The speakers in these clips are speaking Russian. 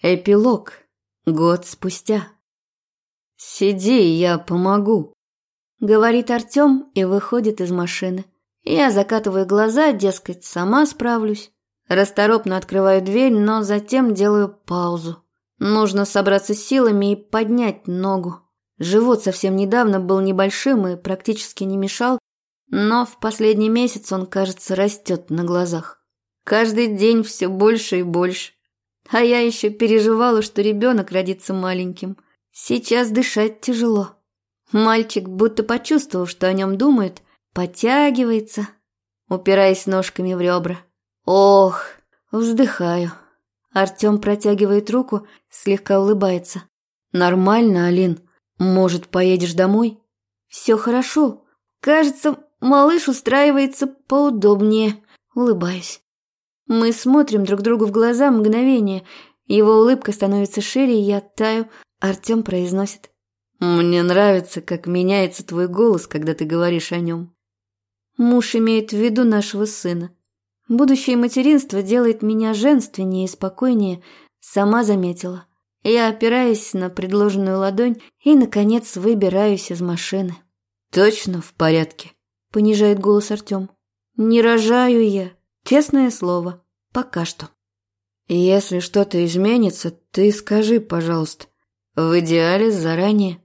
Эпилог. Год спустя. «Сиди, я помогу», — говорит Артем и выходит из машины. Я закатываю глаза, дескать, сама справлюсь. Расторопно открываю дверь, но затем делаю паузу. Нужно собраться силами и поднять ногу. Живот совсем недавно был небольшим и практически не мешал, но в последний месяц он, кажется, растет на глазах. Каждый день все больше и больше. А я еще переживала, что ребенок родится маленьким. Сейчас дышать тяжело. Мальчик, будто почувствовав, что о нем думают, подтягивается, упираясь ножками в ребра. Ох, вздыхаю. Артем протягивает руку, слегка улыбается. «Нормально, Алин. Может, поедешь домой?» «Все хорошо. Кажется, малыш устраивается поудобнее». Улыбаюсь. Мы смотрим друг другу в глаза мгновение. Его улыбка становится шире, и я таю. Артем произносит. «Мне нравится, как меняется твой голос, когда ты говоришь о нем». Муж имеет в виду нашего сына. Будущее материнство делает меня женственнее и спокойнее, сама заметила. Я опираюсь на предложенную ладонь и, наконец, выбираюсь из машины. «Точно в порядке?» – понижает голос Артем. «Не рожаю я, Честное слово, пока что. Если что-то изменится, ты скажи, пожалуйста. В идеале заранее.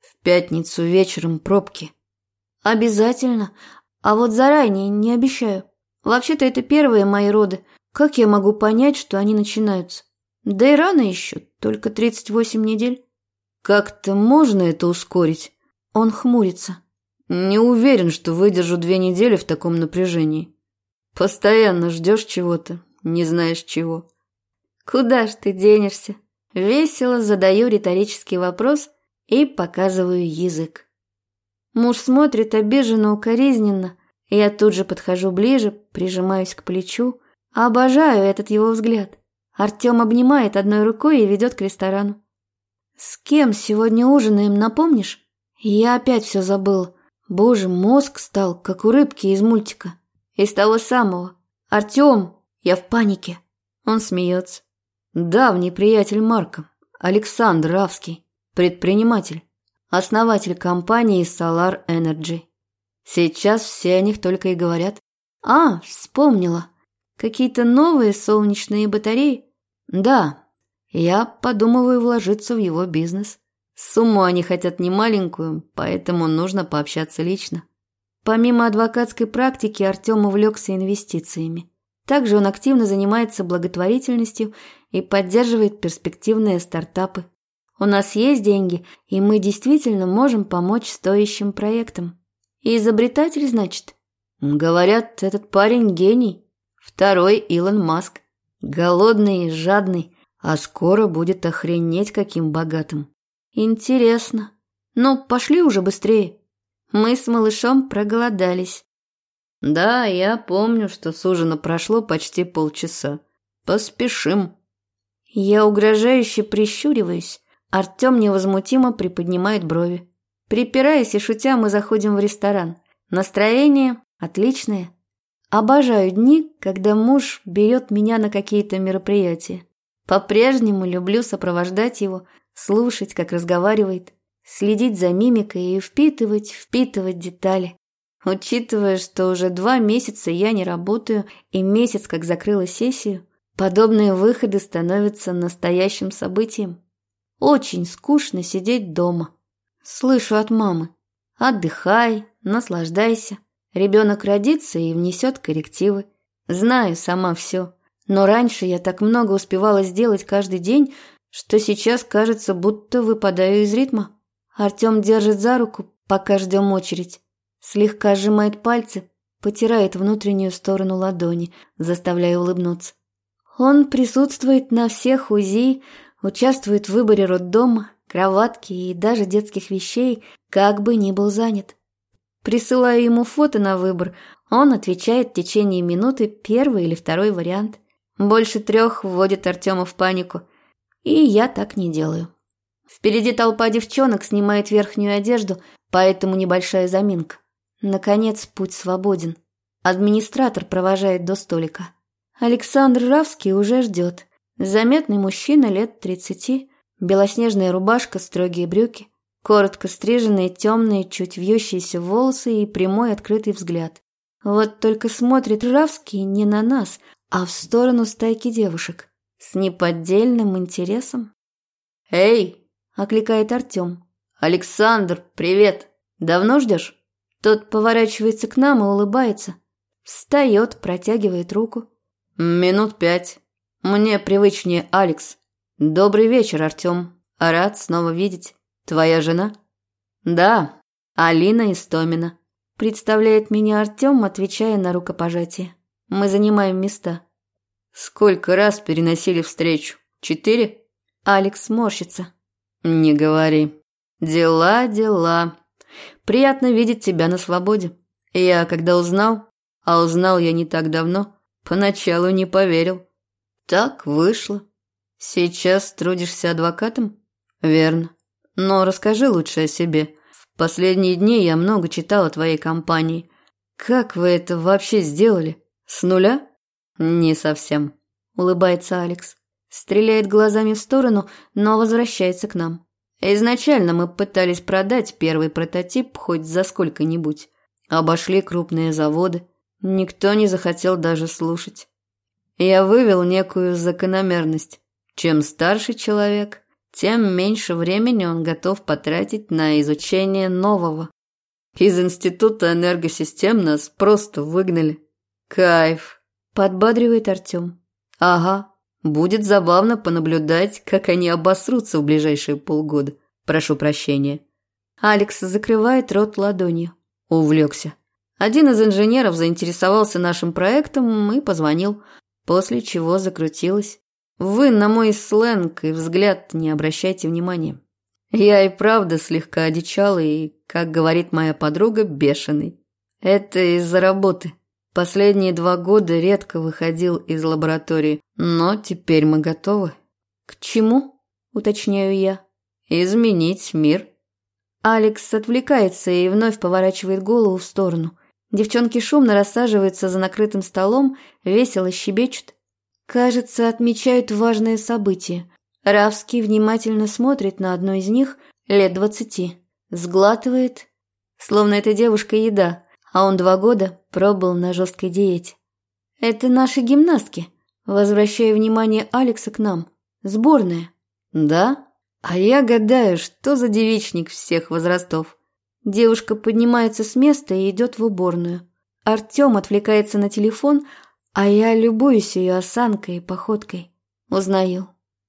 В пятницу вечером пробки. Обязательно. А вот заранее не обещаю. Вообще-то это первые мои роды. Как я могу понять, что они начинаются? Да и рано еще, только 38 недель. Как-то можно это ускорить? Он хмурится. Не уверен, что выдержу две недели в таком напряжении. Постоянно ждешь чего-то, не знаешь чего. Куда ж ты денешься? Весело задаю риторический вопрос и показываю язык. Муж смотрит обиженно, укоризненно. Я тут же подхожу ближе, прижимаюсь к плечу. Обожаю этот его взгляд. Артем обнимает одной рукой и ведет к ресторану. «С кем сегодня ужинаем, напомнишь?» Я опять все забыл. Боже, мозг стал, как у рыбки из мультика. Из того самого. Артем, я в панике. Он смеется. Давний приятель Марка, Александр Равский, предприниматель, основатель компании Solar Energy. Сейчас все о них только и говорят. А, вспомнила. Какие-то новые солнечные батареи? Да, я подумываю вложиться в его бизнес. Сумму они хотят немаленькую, поэтому нужно пообщаться лично. Помимо адвокатской практики, Артем увлекся инвестициями. Также он активно занимается благотворительностью и поддерживает перспективные стартапы. У нас есть деньги, и мы действительно можем помочь стоящим проектам. И изобретатель, значит? Говорят, этот парень гений. Второй Илон Маск. Голодный и жадный, а скоро будет охренеть каким богатым. Интересно. Ну, пошли уже быстрее. Мы с малышом проголодались. Да, я помню, что с ужина прошло почти полчаса. Поспешим. Я угрожающе прищуриваюсь. Артем невозмутимо приподнимает брови. Припираясь и шутя, мы заходим в ресторан. Настроение отличное. Обожаю дни, когда муж берет меня на какие-то мероприятия. По-прежнему люблю сопровождать его, слушать, как разговаривает следить за мимикой и впитывать, впитывать детали. Учитывая, что уже два месяца я не работаю и месяц как закрыла сессию, подобные выходы становятся настоящим событием. Очень скучно сидеть дома. Слышу от мамы. Отдыхай, наслаждайся. Ребенок родится и внесет коррективы. Знаю сама все. Но раньше я так много успевала сделать каждый день, что сейчас кажется, будто выпадаю из ритма. Артем держит за руку, пока ждем очередь. Слегка сжимает пальцы, потирает внутреннюю сторону ладони, заставляя улыбнуться. Он присутствует на всех УЗИ, участвует в выборе роддома, кроватки и даже детских вещей, как бы ни был занят. Присылаю ему фото на выбор, он отвечает в течение минуты первый или второй вариант. Больше трех вводит Артема в панику, и я так не делаю. Впереди толпа девчонок снимает верхнюю одежду, поэтому небольшая заминка. Наконец, путь свободен. Администратор провожает до столика. Александр Равский уже ждет. Заметный мужчина лет тридцати, белоснежная рубашка, строгие брюки, коротко стриженные темные, чуть вьющиеся волосы и прямой открытый взгляд. Вот только смотрит Равский не на нас, а в сторону стайки девушек. С неподдельным интересом. «Эй!» – окликает Артем. «Александр, привет! Давно ждешь?» Тот поворачивается к нам и улыбается. Встает, протягивает руку. «Минут пять. Мне привычнее Алекс. Добрый вечер, Артем. Рад снова видеть. Твоя жена?» «Да, Алина Истомина», – представляет меня Артем, отвечая на рукопожатие. Мы занимаем места. Сколько раз переносили встречу? Четыре? Алекс морщится. Не говори. Дела, дела. Приятно видеть тебя на свободе. Я когда узнал, а узнал я не так давно, поначалу не поверил. Так вышло. Сейчас трудишься адвокатом? Верно. Но расскажи лучше о себе. В последние дни я много читал о твоей компании. Как вы это вообще сделали? «С нуля?» «Не совсем», – улыбается Алекс. Стреляет глазами в сторону, но возвращается к нам. Изначально мы пытались продать первый прототип хоть за сколько-нибудь. Обошли крупные заводы. Никто не захотел даже слушать. Я вывел некую закономерность. Чем старше человек, тем меньше времени он готов потратить на изучение нового. Из Института энергосистем нас просто выгнали. «Кайф!» – подбадривает Артем. «Ага, будет забавно понаблюдать, как они обосрутся в ближайшие полгода. Прошу прощения». Алекс закрывает рот ладонью. Увлекся. Один из инженеров заинтересовался нашим проектом и позвонил, после чего закрутилось. Вы на мой сленг и взгляд не обращайте внимания. Я и правда слегка одичал и, как говорит моя подруга, бешеный. Это из-за работы. Последние два года редко выходил из лаборатории, но теперь мы готовы. К чему? Уточняю я. Изменить мир. Алекс отвлекается и вновь поворачивает голову в сторону. Девчонки шумно рассаживаются за накрытым столом, весело щебечут. Кажется, отмечают важное событие. Равский внимательно смотрит на одну из них, лет двадцати. Сглатывает, словно эта девушка еда, а он два года пробыл на жесткой диете. Это наши гимнастки. Возвращая внимание Алекса к нам. Сборная. Да? А я гадаю, что за девичник всех возрастов. Девушка поднимается с места и идет в уборную. Артем отвлекается на телефон, а я любуюсь ее осанкой и походкой. Узнаю.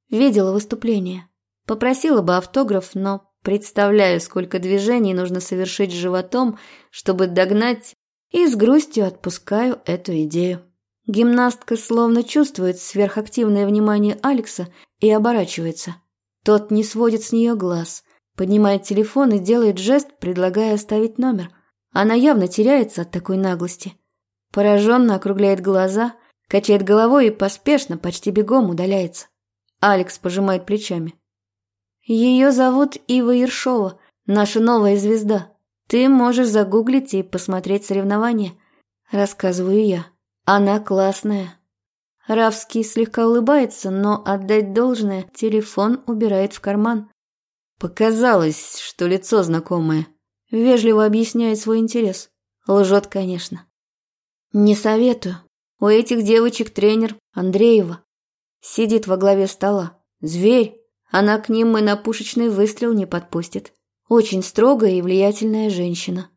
Видела выступление. Попросила бы автограф, но Представляю, сколько движений нужно совершить животом, чтобы догнать, и с грустью отпускаю эту идею. Гимнастка словно чувствует сверхактивное внимание Алекса и оборачивается. Тот не сводит с нее глаз, поднимает телефон и делает жест, предлагая оставить номер. Она явно теряется от такой наглости. Пораженно округляет глаза, качает головой и поспешно, почти бегом удаляется. Алекс пожимает плечами. Ее зовут Ива Ершова, наша новая звезда. Ты можешь загуглить и посмотреть соревнования. Рассказываю я. Она классная. Равский слегка улыбается, но отдать должное телефон убирает в карман. Показалось, что лицо знакомое. Вежливо объясняет свой интерес. Лжет, конечно. Не советую. У этих девочек тренер Андреева. Сидит во главе стола. Зверь. Она к ним и на пушечный выстрел не подпустит. Очень строгая и влиятельная женщина.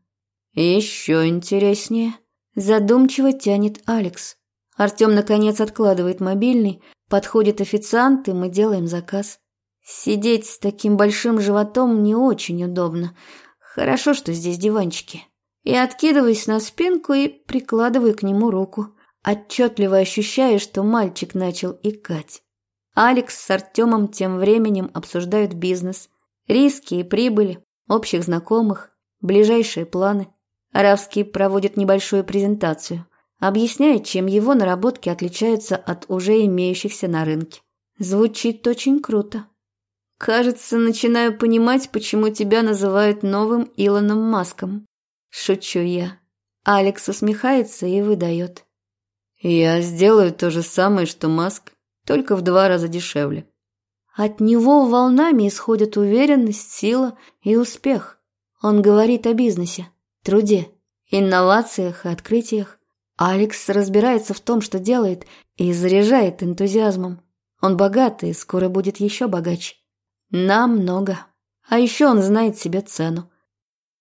Еще интереснее. Задумчиво тянет Алекс. Артем, наконец, откладывает мобильный, подходит официант, и мы делаем заказ. Сидеть с таким большим животом не очень удобно. Хорошо, что здесь диванчики. Я откидываюсь на спинку и прикладываю к нему руку, отчетливо ощущая, что мальчик начал икать. Алекс с Артемом тем временем обсуждают бизнес, риски и прибыли, общих знакомых, ближайшие планы. Аравский проводит небольшую презентацию, объясняет, чем его наработки отличаются от уже имеющихся на рынке. Звучит очень круто. Кажется, начинаю понимать, почему тебя называют новым Илоном Маском. Шучу я. Алекс усмехается и выдает. Я сделаю то же самое, что Маск, только в два раза дешевле. От него волнами исходят уверенность, сила и успех. Он говорит о бизнесе, труде, инновациях и открытиях. Алекс разбирается в том, что делает, и заряжает энтузиазмом. Он богат и скоро будет еще богаче. Намного. А еще он знает себе цену.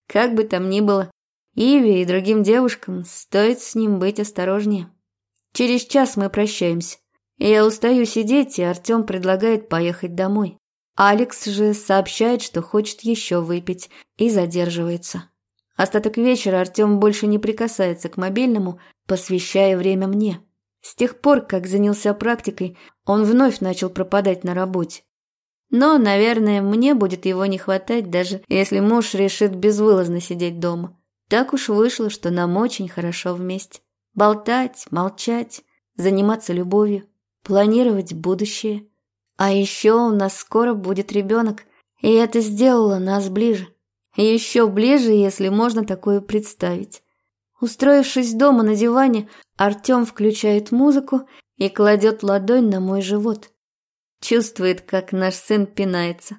Как бы там ни было, Иве и другим девушкам стоит с ним быть осторожнее. Через час мы прощаемся. Я устаю сидеть, и Артем предлагает поехать домой. Алекс же сообщает, что хочет еще выпить, и задерживается. Остаток вечера Артем больше не прикасается к мобильному, посвящая время мне. С тех пор, как занялся практикой, он вновь начал пропадать на работе. Но, наверное, мне будет его не хватать, даже если муж решит безвылазно сидеть дома. Так уж вышло, что нам очень хорошо вместе. Болтать, молчать, заниматься любовью, планировать будущее. А еще у нас скоро будет ребенок, и это сделало нас ближе. Еще ближе, если можно такое представить. Устроившись дома на диване, Артем включает музыку и кладет ладонь на мой живот. Чувствует, как наш сын пинается.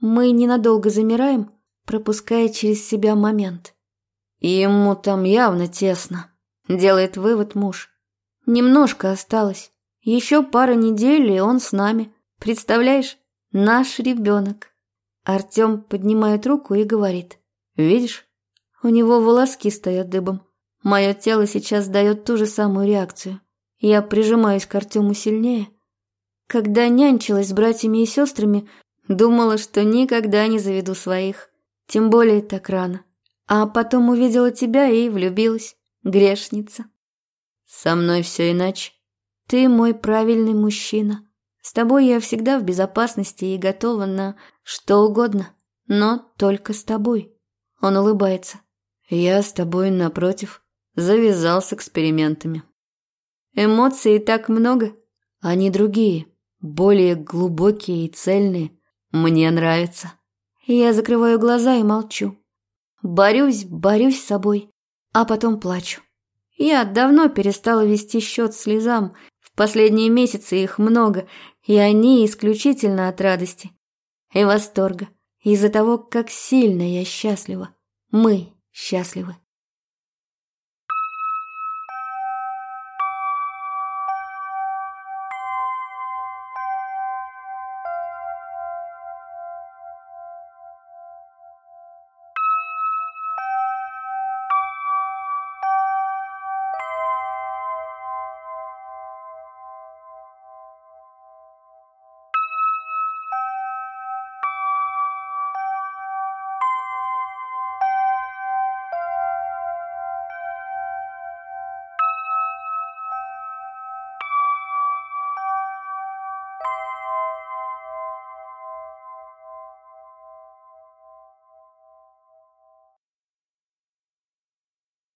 Мы ненадолго замираем, пропуская через себя момент. Ему там явно тесно, делает вывод муж. Немножко осталось. Еще пара недель, и он с нами. Представляешь, наш ребенок. Артем поднимает руку и говорит. Видишь? У него волоски стоят дыбом. Мое тело сейчас дает ту же самую реакцию. Я прижимаюсь к Артему сильнее. Когда нянчилась с братьями и сестрами, думала, что никогда не заведу своих. Тем более так рано. А потом увидела тебя и влюбилась. Грешница. Со мной все иначе. Ты мой правильный мужчина. С тобой я всегда в безопасности и готова на что угодно, но только с тобой. Он улыбается. Я с тобой, напротив, завязал с экспериментами. Эмоций так много, они другие, более глубокие и цельные. Мне нравится. Я закрываю глаза и молчу. Борюсь, борюсь с собой, а потом плачу. Я давно перестала вести счет слезам. Последние месяцы их много, и они исключительно от радости и восторга, из-за того, как сильно я счастлива. Мы счастливы.